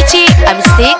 DJ Abhishek